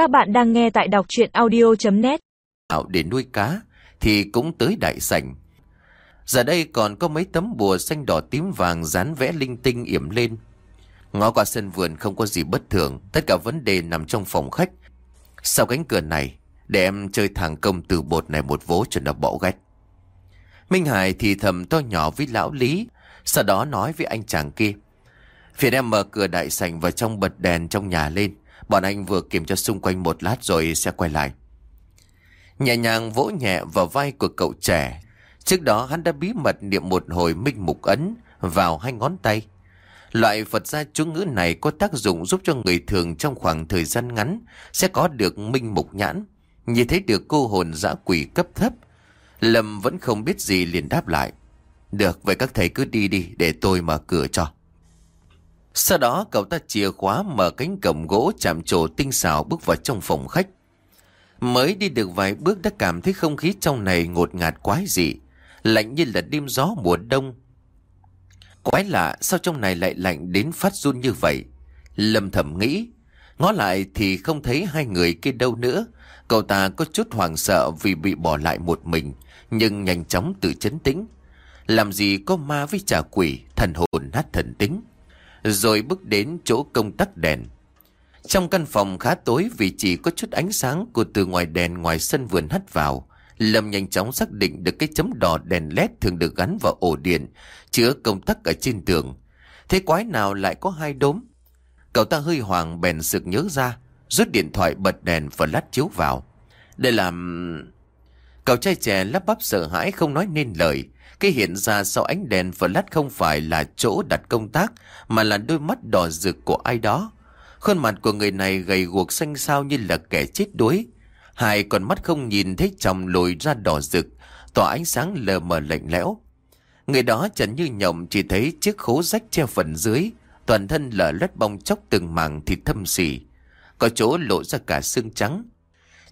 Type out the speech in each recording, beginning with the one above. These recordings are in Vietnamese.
Các bạn đang nghe tại đọc chuyện audio.net ảo để nuôi cá thì cũng tới đại sảnh. Giờ đây còn có mấy tấm bùa xanh đỏ tím vàng dán vẽ linh tinh yểm lên. Ngó qua sân vườn không có gì bất thường, tất cả vấn đề nằm trong phòng khách. Sau cánh cửa này, để em chơi thằng công từ bột này một vố cho nó bỏ gách. Minh Hải thì thầm to nhỏ với lão Lý, sau đó nói với anh chàng kia. Phiền em mở cửa đại sảnh và trong bật đèn trong nhà lên. Bọn anh vừa kiểm tra xung quanh một lát rồi sẽ quay lại. Nhẹ nhàng vỗ nhẹ vào vai của cậu trẻ. Trước đó hắn đã bí mật niệm một hồi minh mục ấn vào hai ngón tay. Loại Phật gia chú ngữ này có tác dụng giúp cho người thường trong khoảng thời gian ngắn sẽ có được minh mục nhãn. Nhìn thấy được cô hồn dã quỷ cấp thấp. Lâm vẫn không biết gì liền đáp lại. Được, vậy các thầy cứ đi đi để tôi mở cửa cho. Sau đó cậu ta chìa khóa mở cánh cổng gỗ chạm trổ tinh xảo bước vào trong phòng khách. Mới đi được vài bước đã cảm thấy không khí trong này ngột ngạt quái dị, lạnh như là đêm gió mùa đông. Quái lạ sao trong này lại lạnh đến phát run như vậy? Lâm thầm nghĩ, ngó lại thì không thấy hai người kia đâu nữa. Cậu ta có chút hoảng sợ vì bị bỏ lại một mình, nhưng nhanh chóng tự chấn tĩnh. Làm gì có ma với trà quỷ, thần hồn nát thần tính. Rồi bước đến chỗ công tắc đèn. Trong căn phòng khá tối vì chỉ có chút ánh sáng của từ ngoài đèn ngoài sân vườn hắt vào. Lâm nhanh chóng xác định được cái chấm đỏ đèn led thường được gắn vào ổ điện, chứa công tắc ở trên tường. Thế quái nào lại có hai đốm? Cậu ta hơi hoàng bèn sực nhớ ra, rút điện thoại bật đèn và lát chiếu vào. đây làm... Cậu trai trẻ lắp bắp sợ hãi không nói nên lời. Cái hiện ra sau ánh đèn flash không phải là chỗ đặt công tác, mà là đôi mắt đỏ rực của ai đó. Khuôn mặt của người này gầy guộc xanh xao như là kẻ chết đuối. Hai con mắt không nhìn thấy chồng lồi ra đỏ rực, tỏa ánh sáng lờ mờ lạnh lẽo. Người đó chẳng như nhộng chỉ thấy chiếc khố rách treo phần dưới, toàn thân lở lất bong chóc từng mảng thịt thâm xỉ. Có chỗ lộ ra cả xương trắng.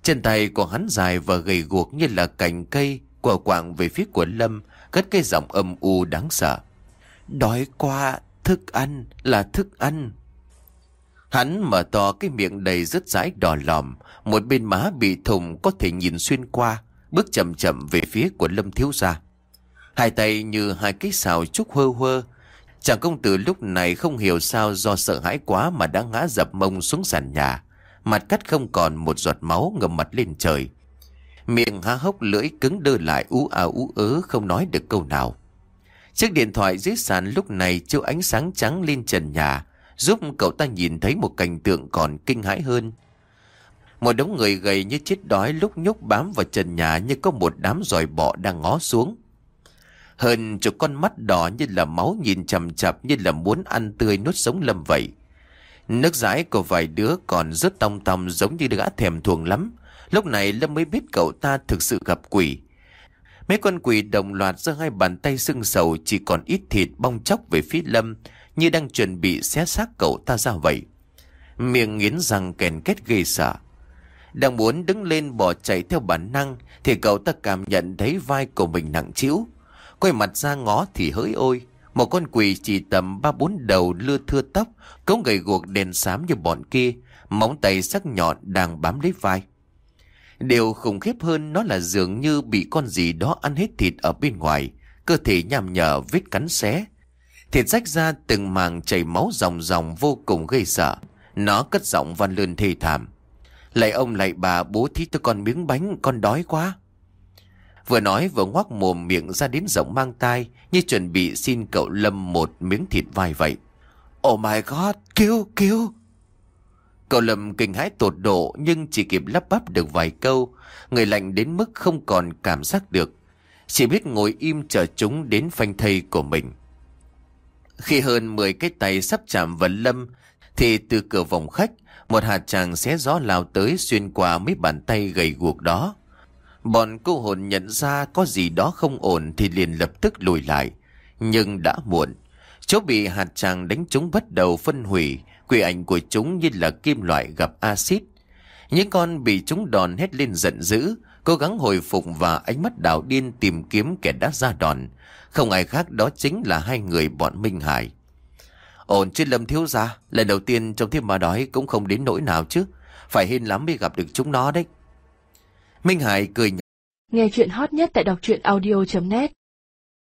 Chân tay của hắn dài và gầy guộc như là cành cây, quả quạng về phía của Lâm, cất cái giọng âm u đáng sợ. Đói quá, thức ăn là thức ăn. Hắn mở to cái miệng đầy rất rãi đỏ lòm, một bên má bị thùng có thể nhìn xuyên qua, bước chậm chậm về phía của Lâm Thiếu Gia. Hai tay như hai cái xào trúc hơ hơ. Chàng công tử lúc này không hiểu sao do sợ hãi quá mà đã ngã dập mông xuống sàn nhà. Mặt cắt không còn một giọt máu ngầm mặt lên trời. Miệng há hốc lưỡi cứng đơ lại ú à ú ớ không nói được câu nào. Chiếc điện thoại dưới sàn lúc này chiếu ánh sáng trắng lên trần nhà, giúp cậu ta nhìn thấy một cảnh tượng còn kinh hãi hơn. Một đống người gầy như chết đói lúc nhúc bám vào trần nhà như có một đám giòi bọ đang ngó xuống. Hơn chục con mắt đỏ như là máu nhìn chầm chập như là muốn ăn tươi nuốt sống lâm vậy. Nước rãi của vài đứa còn rất tong tòng giống như đã thèm thuồng lắm. Lúc này Lâm mới biết cậu ta thực sự gặp quỷ. Mấy con quỷ đồng loạt giơ hai bàn tay sưng sầu chỉ còn ít thịt bong chóc về phía Lâm như đang chuẩn bị xé xác cậu ta ra vậy. Miệng nghiến răng kèn kết ghê sợ. Đang muốn đứng lên bỏ chạy theo bản năng thì cậu ta cảm nhận thấy vai của mình nặng trĩu. Quay mặt ra ngó thì hỡi ôi. Một con quỷ chỉ tầm ba bốn đầu lưa thưa tóc, cống gầy guộc đèn xám như bọn kia, móng tay sắc nhọn đang bám lấy vai. Điều khủng khiếp hơn nó là dường như bị con gì đó ăn hết thịt ở bên ngoài, cơ thể nhằm nhở vết cắn xé. Thịt rách ra từng màng chảy máu ròng ròng vô cùng gây sợ. Nó cất giọng văn lươn thê thảm. Lạy ông lạy bà bố thí tôi con miếng bánh, con đói quá. Vừa nói vừa ngoác mồm miệng ra đến rộng mang tai như chuẩn bị xin cậu Lâm một miếng thịt vai vậy. Oh my god, kêu, kêu. Cậu Lâm kinh hãi tột độ, nhưng chỉ kịp lắp bắp được vài câu. Người lạnh đến mức không còn cảm giác được. Chỉ biết ngồi im chờ chúng đến phanh thây của mình. Khi hơn 10 cái tay sắp chạm vào Lâm, thì từ cửa vòng khách, một hạt tràng xé gió lao tới xuyên qua mấy bàn tay gầy guộc đó. Bọn cô hồn nhận ra có gì đó không ổn thì liền lập tức lùi lại. Nhưng đã muộn. Chỗ bị hạt tràng đánh chúng bắt đầu phân hủy, quỷ ảnh của chúng như là kim loại gặp axit. Những con bị chúng đòn hết lên giận dữ, cố gắng hồi phục và ánh mắt đảo điên tìm kiếm kẻ đã ra đòn. Không ai khác đó chính là hai người bọn Minh Hải. Ổn chứ Lâm thiếu gia lần đầu tiên trong thiên mà đói cũng không đến nỗi nào chứ. Phải hên lắm mới gặp được chúng nó đấy Minh Hải cười Nghe chuyện hot nhất tại đọc truyện audio.net